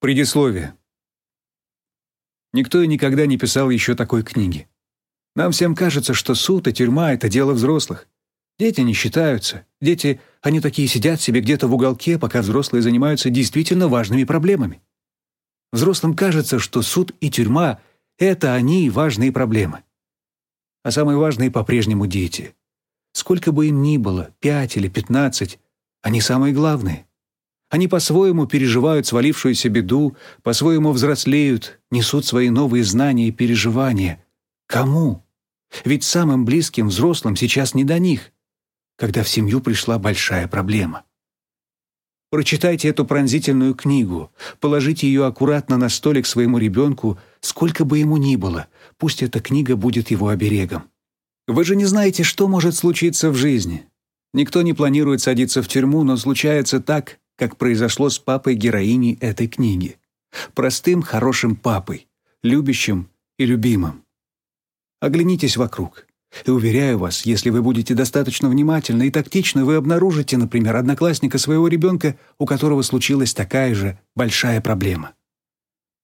Предисловие. Никто и никогда не писал еще такой книги. Нам всем кажется, что суд и тюрьма — это дело взрослых. Дети не считаются. Дети, они такие сидят себе где-то в уголке, пока взрослые занимаются действительно важными проблемами. Взрослым кажется, что суд и тюрьма — это они важные проблемы. А самые важные по-прежнему дети. Сколько бы им ни было, пять или пятнадцать, они самые главные. Они по-своему переживают свалившуюся беду, по-своему взрослеют, несут свои новые знания и переживания. Кому? Ведь самым близким взрослым сейчас не до них, когда в семью пришла большая проблема. Прочитайте эту пронзительную книгу, положите ее аккуратно на столик своему ребенку, сколько бы ему ни было, пусть эта книга будет его оберегом. Вы же не знаете, что может случиться в жизни. Никто не планирует садиться в тюрьму, но случается так, как произошло с папой героини этой книги. Простым, хорошим папой, любящим и любимым. Оглянитесь вокруг. И уверяю вас, если вы будете достаточно внимательны и тактичны, вы обнаружите, например, одноклассника своего ребенка, у которого случилась такая же большая проблема.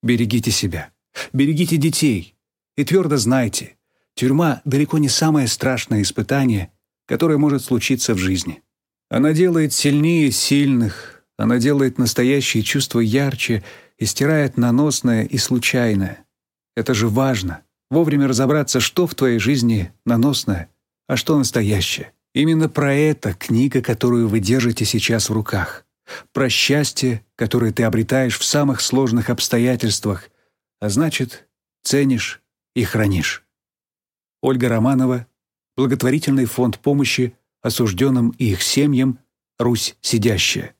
Берегите себя, берегите детей и твердо знайте, тюрьма далеко не самое страшное испытание, которое может случиться в жизни. Она делает сильнее сильных, она делает настоящие чувства ярче и стирает наносное и случайное. Это же важно. Вовремя разобраться, что в твоей жизни наносное, а что настоящее. Именно про это книга, которую вы держите сейчас в руках. Про счастье, которое ты обретаешь в самых сложных обстоятельствах, а значит, ценишь и хранишь. Ольга Романова, благотворительный фонд помощи осужденным и их семьям «Русь сидящая».